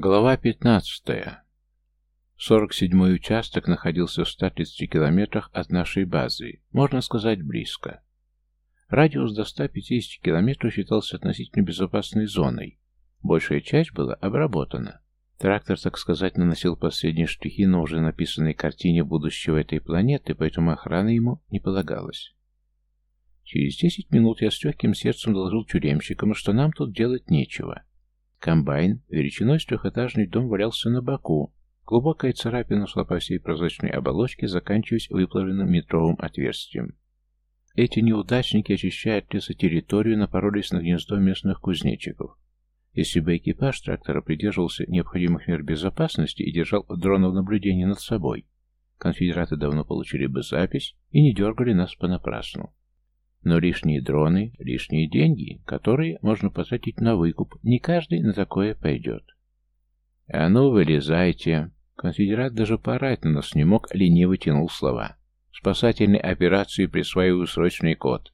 Глава 15. 47-й участок находился в 130 километрах от нашей базы, можно сказать, близко. Радиус до 150 километров считался относительно безопасной зоной. Большая часть была обработана. Трактор, так сказать, наносил последние штрихи на уже написанной картине будущего этой планеты, поэтому охрана ему не полагалась. Через 10 минут я с легким сердцем доложил тюремщикам, что нам тут делать нечего. Комбайн величиной с трехэтажный дом валялся на боку. Глубокая царапина шла по всей прозрачной оболочке, заканчиваясь выплавленным метровым отверстием. Эти неудачники, очищая от леса территорию, напоролись на гнездо местных кузнечиков. Если бы экипаж трактора придерживался необходимых мер безопасности и держал дронов наблюдения над собой, конфедераты давно получили бы запись и не дергали нас понапрасну. Но лишние дроны, лишние деньги, которые можно потратить на выкуп, не каждый на такое пойдет. «А ну, вылезайте!» Конфедерат даже поорать на нас не мог, лениво тянул слова. «Спасательной операции присваиваю срочный код.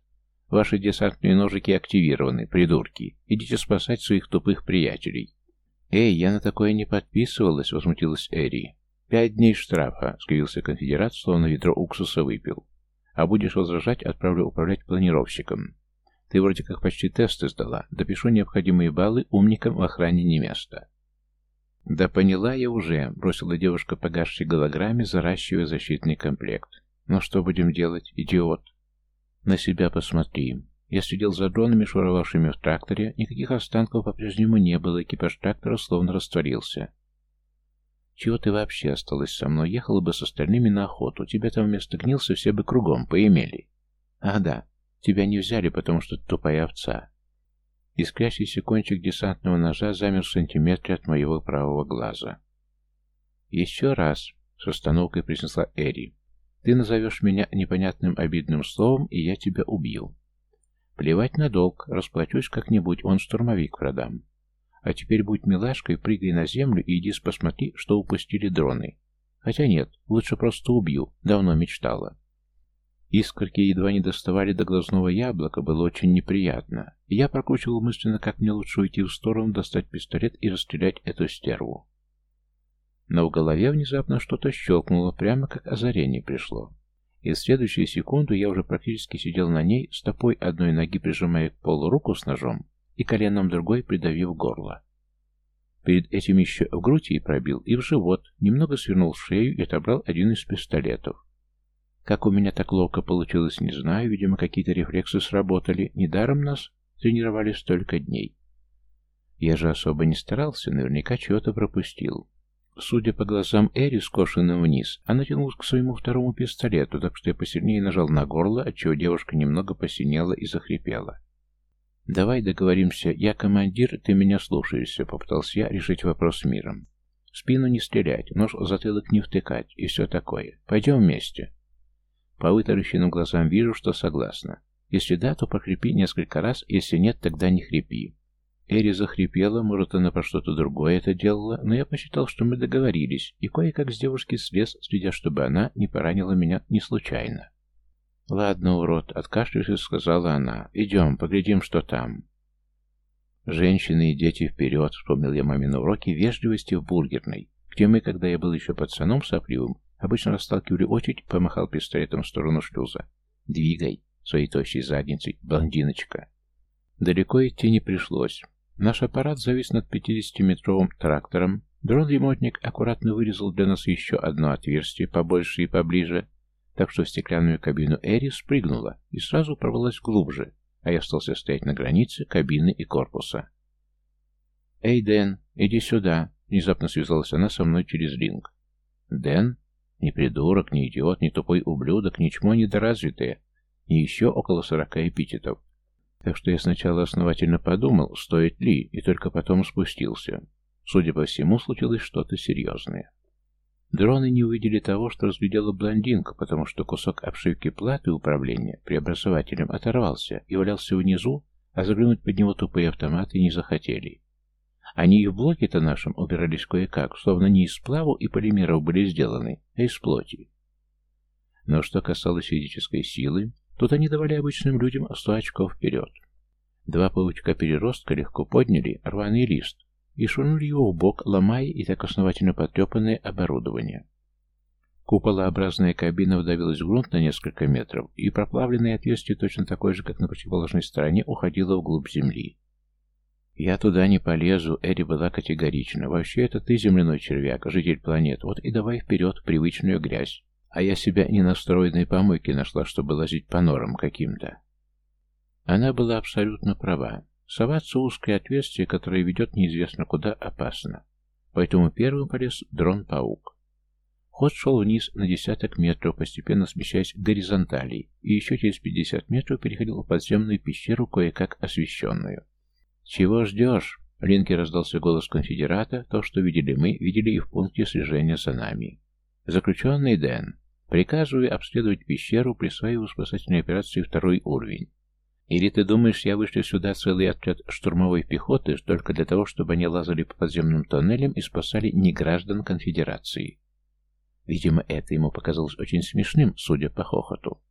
Ваши десантные ножики активированы, придурки. Идите спасать своих тупых приятелей». «Эй, я на такое не подписывалась», — возмутилась Эри. «Пять дней штрафа», — скривился конфедерат, словно ведро уксуса выпил. А будешь возражать, отправлю управлять планировщиком. Ты вроде как почти тесты сдала. Допишу необходимые баллы, умникам в охране не место. Да поняла я уже, бросила девушка погасшей голограмме, заращивая защитный комплект. Но что будем делать, идиот? На себя посмотри. Я сидел за дронами, шуровавшими в тракторе. Никаких останков по-прежнему не было, экипаж трактора словно растворился. Чего ты вообще осталась со мной? Ехала бы с остальными на охоту. Тебя там вместо гнился все бы кругом поимели. Ах да, тебя не взяли, потому что ты тупая овца. Искрящийся кончик десантного ножа замер в сантиметре от моего правого глаза. «Еще раз», — с остановкой произнесла Эри, — «ты назовешь меня непонятным обидным словом, и я тебя убью. Плевать на долг, расплачусь как-нибудь, он штурмовик продам. А теперь будь милашкой, прыгай на землю и иди посмотри, что упустили дроны. Хотя нет, лучше просто убью, давно мечтала. Искорки едва не доставали до глазного яблока, было очень неприятно. И я прокручивал мысленно, как мне лучше уйти в сторону, достать пистолет и расстрелять эту стерву. Но в голове внезапно что-то щелкнуло, прямо как озарение пришло. И в следующую секунду я уже практически сидел на ней, стопой одной ноги прижимая к полу руку с ножом, и коленом другой придавив горло. Перед этим еще в грудь ей пробил и в живот, немного свернул шею и отобрал один из пистолетов. Как у меня так ловко получилось, не знаю, видимо, какие-то рефлексы сработали, недаром нас тренировали столько дней. Я же особо не старался, наверняка чего-то пропустил. Судя по глазам Эри, скошенным вниз, она тянулась к своему второму пистолету, так что я посильнее нажал на горло, отчего девушка немного посинела и захрипела. «Давай договоримся, я командир, ты меня слушаешься», — попытался я решить вопрос миром. «Спину не стрелять, нож затылок не втыкать и все такое. Пойдем вместе». По вытаращенным глазам вижу, что согласна. Если да, то покрепи несколько раз, если нет, тогда не хрипи. Эри захрипела, может, она про что-то другое это делала, но я посчитал, что мы договорились, и кое-как с девушки слез, следя, чтобы она не поранила меня не случайно. «Ладно, урод», — откашлившись, сказала она. «Идем, поглядим, что там». «Женщины и дети вперед», — вспомнил я мамины уроки вежливости в бургерной, где мы, когда я был еще пацаном сопливым, обычно расталкивали очередь, помахал пистолетом в сторону шлюза. «Двигай своей тощей задницей, блондиночка». Далеко идти не пришлось. Наш аппарат завис над 50-метровым трактором. Дрон-ремонтник аккуратно вырезал для нас еще одно отверстие, побольше и поближе, так что в стеклянную кабину Эри спрыгнула и сразу порвалась глубже, а я остался стоять на границе кабины и корпуса. «Эй, Дэн, иди сюда!» — внезапно связалась она со мной через линк. «Дэн? Не придурок, не идиот, не тупой ублюдок, ни чмо недоразвитое, и еще около сорока эпитетов. Так что я сначала основательно подумал, стоит ли, и только потом спустился. Судя по всему, случилось что-то серьезное. Дроны не увидели того, что разглядела блондинка, потому что кусок обшивки платы управления преобразователем оторвался и валялся внизу, а заглянуть под него тупые автоматы не захотели. Они и в блоке-то нашем убирались кое-как, словно не из сплаву и полимеров были сделаны, а из плоти. Но что касалось физической силы, тут они давали обычным людям сто очков вперед. Два паучка-переростка легко подняли рваный лист, и швырнули его в бок, ломая и так основательно потрепанное оборудование. Куполообразная кабина вдавилась в грунт на несколько метров, и проплавленное отверстие, точно такое же, как на противоположной стороне, уходило вглубь земли. «Я туда не полезу», — Эри была категорична. «Вообще, это ты, земляной червяк, житель планет. Вот и давай вперед привычную грязь. А я себя не настроенной помойки нашла, чтобы лазить по норам каким-то». Она была абсолютно права. Соваться узкое отверстие, которое ведет неизвестно куда, опасно. Поэтому первым полез дрон-паук. Ход шел вниз на десяток метров, постепенно смещаясь к горизонтали, и еще через пятьдесят метров переходил в подземную пещеру, кое-как освещенную. «Чего ждешь?» — Линке раздался голос конфедерата. То, что видели мы, видели и в пункте слежения за нами. «Заключенный Дэн, приказываю обследовать пещеру, присваиваю спасательной операции второй уровень. Или ты думаешь, я вышлю сюда целый отряд штурмовой пехоты только для того, чтобы они лазали по подземным тоннелям и спасали неграждан конфедерации?» Видимо, это ему показалось очень смешным, судя по хохоту.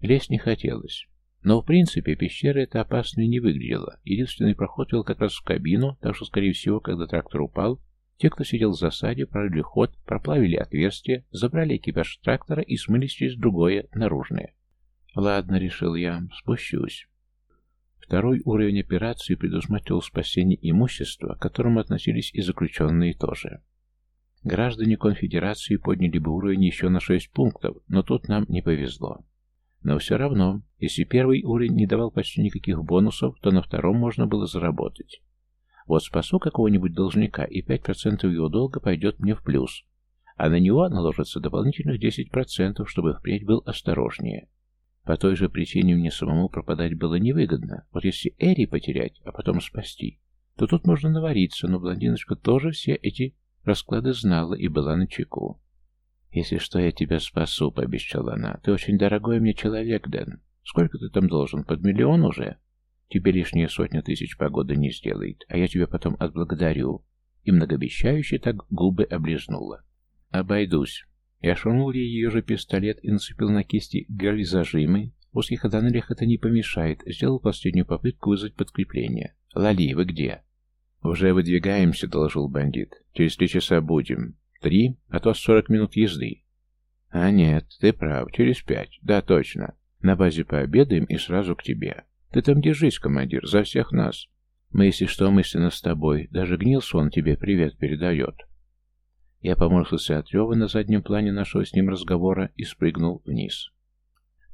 Лезть не хотелось. Но, в принципе, пещера эта опасной не выглядела. Единственный проход вел как раз в кабину, так что, скорее всего, когда трактор упал, те, кто сидел в засаде, прорыли ход, проплавили отверстие, забрали экипаж трактора и смылись через другое, наружное. «Ладно», — решил я, — «спущусь». Второй уровень операции предусматривал спасение имущества, к которому относились и заключенные тоже. Граждане конфедерации подняли бы уровень еще на 6 пунктов, но тут нам не повезло. Но все равно, если первый уровень не давал почти никаких бонусов, то на втором можно было заработать. Вот спасу какого-нибудь должника, и 5% его долга пойдет мне в плюс, а на него наложится дополнительных 10%, чтобы впредь был осторожнее. По той же причине мне самому пропадать было невыгодно. Вот если Эри потерять, а потом спасти, то тут можно навариться, но блондиночка тоже все эти расклады знала и была на чеку. «Если что, я тебя спасу», — пообещала она. «Ты очень дорогой мне человек, Дэн. Сколько ты там должен? Под миллион уже? Тебе лишняя сотня тысяч погоды не сделает, а я тебя потом отблагодарю». И многообещающе так губы облизнула. «Обойдусь». Я швырнул ей ее же пистолет и нацепил на кисти гали-зажимы. В узких тоннелях это не помешает. Сделал последнюю попытку вызвать подкрепление. «Лали, вы где?» «Уже выдвигаемся», — доложил бандит. «Через три часа будем. Три, а то сорок минут езды. А нет, ты прав, через пять. Да, точно. На базе пообедаем и сразу к тебе. Ты там держись, командир, за всех нас. Мы, если что, мысленно с тобой. Даже Гнилсон тебе привет передает. Я поморщился от рева на заднем плане нашего с ним разговора и спрыгнул вниз.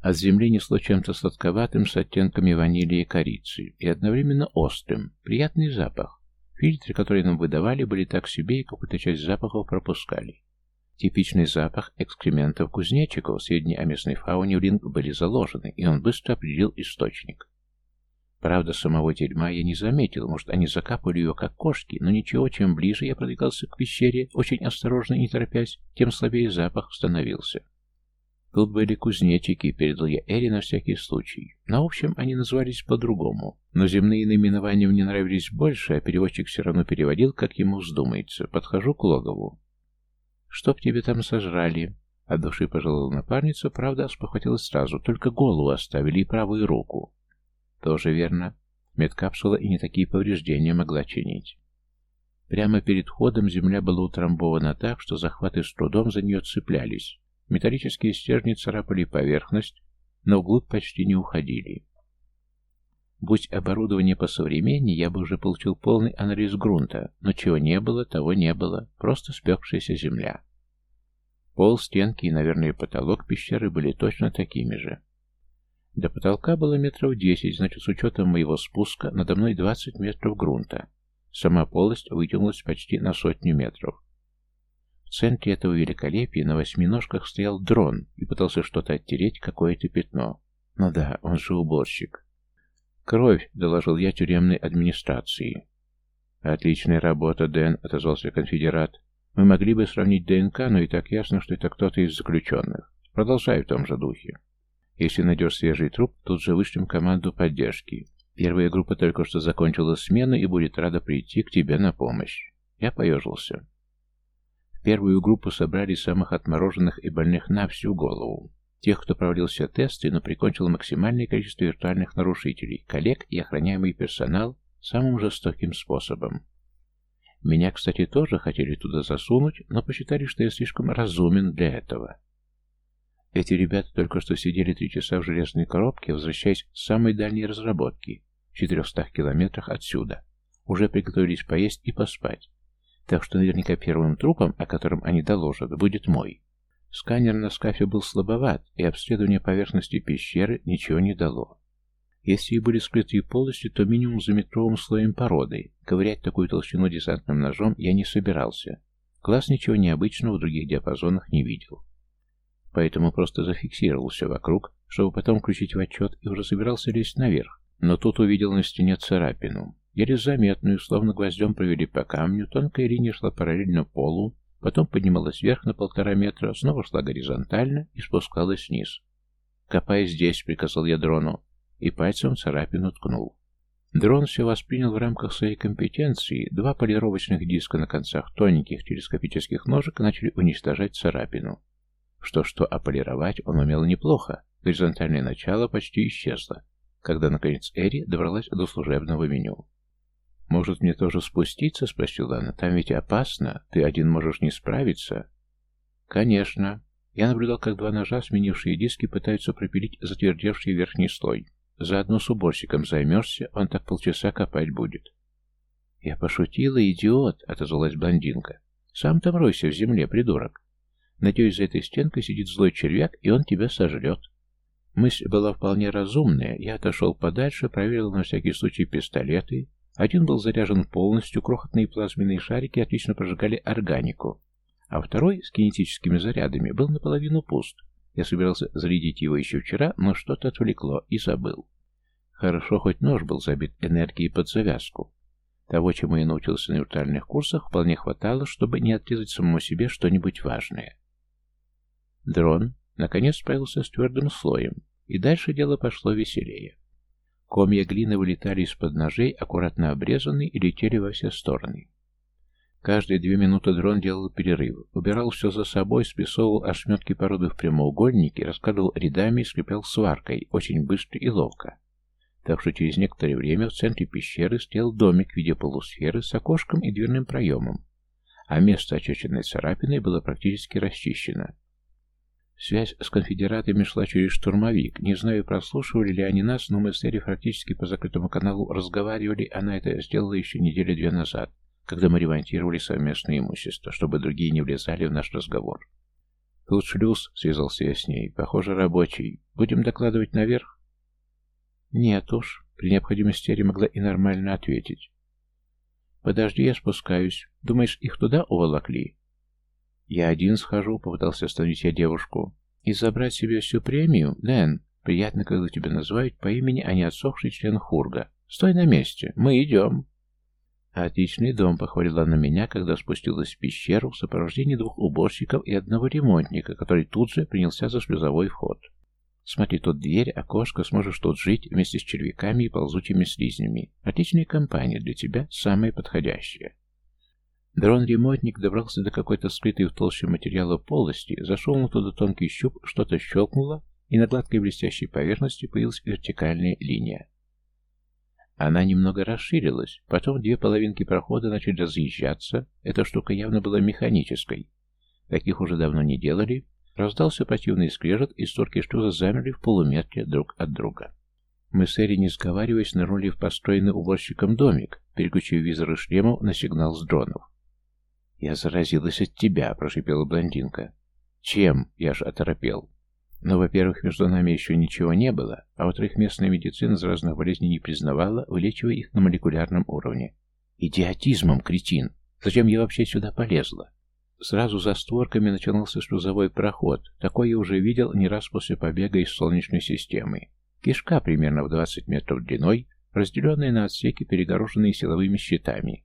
От земли несло чем-то сладковатым с оттенками ванили и корицы, и одновременно острым, приятный запах. Фильтры, которые нам выдавали, были так себе и какую-то часть запахов пропускали. Типичный запах экскрементов кузнечиков, сведения о местной фауне в ринг были заложены, и он быстро определил источник. Правда, самого дерьма я не заметил, может, они закапывали ее как кошки, но ничего, чем ближе я продвигался к пещере, очень осторожно и не торопясь, тем слабее запах становился. Тут были кузнечики, передал я Эри на всякий случай. В общем, они назывались по-другому. Но земные наименования мне нравились больше, а переводчик все равно переводил, как ему вздумается. Подхожу к логову. «Чтоб тебе там сожрали?» От души пожалела напарница, правда, спохватилась сразу. Только голову оставили и правую руку. Тоже верно. Медкапсула и не такие повреждения могла чинить. Прямо перед входом земля была утрамбована так, что захваты с трудом за нее цеплялись. Металлические стержни царапали поверхность, но вглубь почти не уходили. Будь оборудование посовременнее, я бы уже получил полный анализ грунта, но чего не было, того не было, просто спекшаяся земля. Пол, стенки и, наверное, потолок пещеры были точно такими же. До потолка было метров десять, значит, с учетом моего спуска, надо мной двадцать метров грунта. Сама полость вытянулась почти на сотню метров. В центре этого великолепия на восьми ножках стоял дрон и пытался что-то оттереть, какое-то пятно. Ну да, он же уборщик. «Кровь», — доложил я тюремной администрации. «Отличная работа, Дэн», — отозвался конфедерат. «Мы могли бы сравнить ДНК, но и так ясно, что это кто-то из заключенных. Продолжай в том же духе. Если найдешь свежий труп, тут же вышлем команду поддержки. Первая группа только что закончила смену и будет рада прийти к тебе на помощь». Я поежился первую группу собрали самых отмороженных и больных на всю голову. Тех, кто провалил все тесты, но прикончил максимальное количество виртуальных нарушителей, коллег и охраняемый персонал, самым жестоким способом. Меня, кстати, тоже хотели туда засунуть, но посчитали, что я слишком разумен для этого. Эти ребята только что сидели три часа в железной коробке, возвращаясь с самой дальней разработки, в 400 километрах отсюда. Уже приготовились поесть и поспать. Так что наверняка первым трупом, о котором они доложат, будет мой. Сканер на скафе был слабоват, и обследование поверхности пещеры ничего не дало. Если и были скрытые полости, то минимум за метровым слоем породы. Ковырять такую толщину десантным ножом я не собирался. Класс ничего необычного в других диапазонах не видел. Поэтому просто зафиксировал все вокруг, чтобы потом включить в отчет, и уже собирался лезть наверх. Но тут увидел на стене царапину. Еле заметную, словно гвоздем провели по камню, тонкая линия шла параллельно полу, потом поднималась вверх на полтора метра, снова шла горизонтально и спускалась вниз. «Копай здесь», — приказал я дрону и пальцем царапину ткнул. Дрон все воспринял в рамках своей компетенции. Два полировочных диска на концах тоненьких телескопических ножек начали уничтожать царапину. Что-что, а полировать он умел неплохо. Горизонтальное начало почти исчезло, когда, наконец, Эри добралась до служебного меню. «Может, мне тоже спуститься?» — спросила она. «Там ведь опасно. Ты один можешь не справиться». «Конечно». Я наблюдал, как два ножа, сменившие диски, пытаются пропилить затвердевший верхний слой. Заодно с уборщиком займешься, он так полчаса копать будет. Я пошутила, идиот, отозвалась блондинка. Сам там ройся в земле, придурок. Надеюсь, за этой стенкой сидит злой червяк, и он тебя сожрет. Мысль была вполне разумная. Я отошел подальше, проверил на всякий случай пистолеты. Один был заряжен полностью, крохотные плазменные шарики отлично прожигали органику, а второй с кинетическими зарядами был наполовину пуст. Я собирался зарядить его еще вчера, но что-то отвлекло и забыл. Хорошо, хоть нож был забит энергией под завязку. Того, чему я научился на виртуальных курсах, вполне хватало, чтобы не отрезать самому себе что-нибудь важное. Дрон, наконец, справился с твердым слоем, и дальше дело пошло веселее. Комья глины вылетали из-под ножей, аккуратно обрезанные, и летели во все стороны. Каждые две минуты дрон делал перерыв, убирал все за собой, спрессовывал ошметки породы в прямоугольники, раскладывал рядами и скреплял сваркой, очень быстро и ловко. Так что через некоторое время в центре пещеры стоял домик в виде полусферы с окошком и дверным проемом, а место очерченной царапиной было практически расчищено. Связь с конфедератами шла через штурмовик. Не знаю, прослушивали ли они нас, но мы с Эри практически по закрытому каналу разговаривали, она это сделала еще недели-две назад когда мы ремонтировали совместное имущество, чтобы другие не влезали в наш разговор. «Тут шлюз», — связался я с ней, — «похоже, рабочий. Будем докладывать наверх?» «Нет уж», — при необходимости я могла и нормально ответить. «Подожди, я спускаюсь. Думаешь, их туда уволокли?» «Я один схожу», — попытался остановить я девушку. «И забрать себе всю премию? Дэн, приятно, когда тебя называют по имени, а не отсохший член Хурга. Стой на месте, мы идем». «Отличный дом», — похвалила она меня, когда спустилась в пещеру в сопровождении двух уборщиков и одного ремонтника, который тут же принялся за шлюзовой вход. «Смотри, тут дверь, окошко, сможешь тут жить вместе с червяками и ползучими слизнями. Отличная компания для тебя, самая подходящая». Дрон-ремонтник добрался до какой-то скрытой в толще материала полости, зашел туда тонкий щуп, что-то щелкнуло, и на гладкой блестящей поверхности появилась вертикальная линия. Она немного расширилась, потом две половинки прохода начали разъезжаться, эта штука явно была механической. Таких уже давно не делали. Раздался противный скрежет, и створки шлюза замерли в полуметре друг от друга. Мы с Эри, не сговариваясь, нырнули в построенный уборщиком домик, переключив визоры шлемов на сигнал с дронов. «Я заразилась от тебя», — прошипела блондинка. «Чем?» — я же оторопел. Но, во-первых, между нами еще ничего не было, а во-вторых, местная медицина заразных болезней не признавала, вылечивая их на молекулярном уровне. Идиотизмом, кретин! Зачем я вообще сюда полезла? Сразу за створками начинался шлюзовой проход. Такой я уже видел не раз после побега из Солнечной системы. Кишка примерно в 20 метров длиной, разделенная на отсеки, перегороженные силовыми щитами.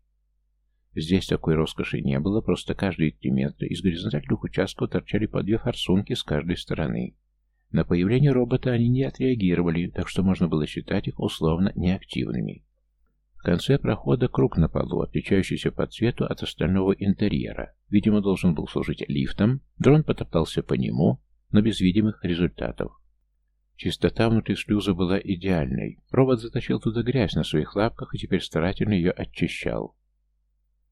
Здесь такой роскоши не было, просто каждые три метра из горизонтальных участков торчали по две форсунки с каждой стороны. На появление робота они не отреагировали, так что можно было считать их условно неактивными. В конце прохода круг на полу, отличающийся по цвету от остального интерьера. Видимо, должен был служить лифтом. Дрон потоптался по нему, но без видимых результатов. Чистота внутри шлюза была идеальной. Робот затащил туда грязь на своих лапках и теперь старательно ее очищал.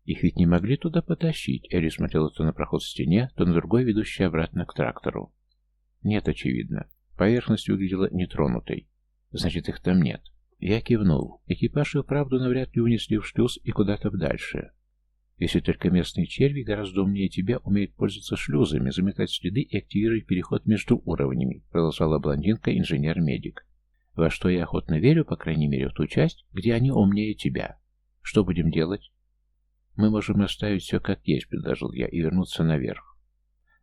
Их ведь не могли туда потащить. Элли смотрела то на проход в стене, то на другой, ведущий обратно к трактору. Нет, очевидно. Поверхность выглядела нетронутой. Значит, их там нет. Я кивнул. Экипаж и вправду навряд ли унесли в шлюз и куда-то дальше. Если только местные черви гораздо умнее тебя умеют пользоваться шлюзами, заметать следы и активировать переход между уровнями, продолжала блондинка инженер-медик. Во что я охотно верю, по крайней мере, в ту часть, где они умнее тебя. Что будем делать? Мы можем оставить все как есть, предложил я, и вернуться наверх.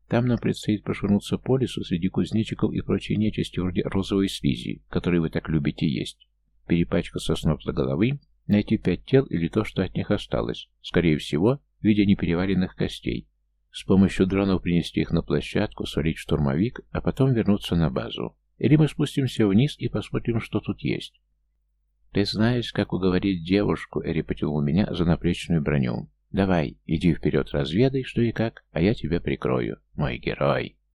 Там нам предстоит прошвырнуться по лесу среди кузнечиков и прочей нечисти вроде розовой слизи, которую вы так любите есть. Перепачкаться с ног до головы Найти пять тел или то, что от них осталось, скорее всего, в виде непереваренных костей. С помощью дронов принести их на площадку, свалить штурмовик, а потом вернуться на базу. Или мы спустимся вниз и посмотрим, что тут есть. Ты знаешь, как уговорить девушку, Эри потянул меня за наплечную броню. Давай, иди вперед, разведай, что и как, а я тебя прикрою, мой герой.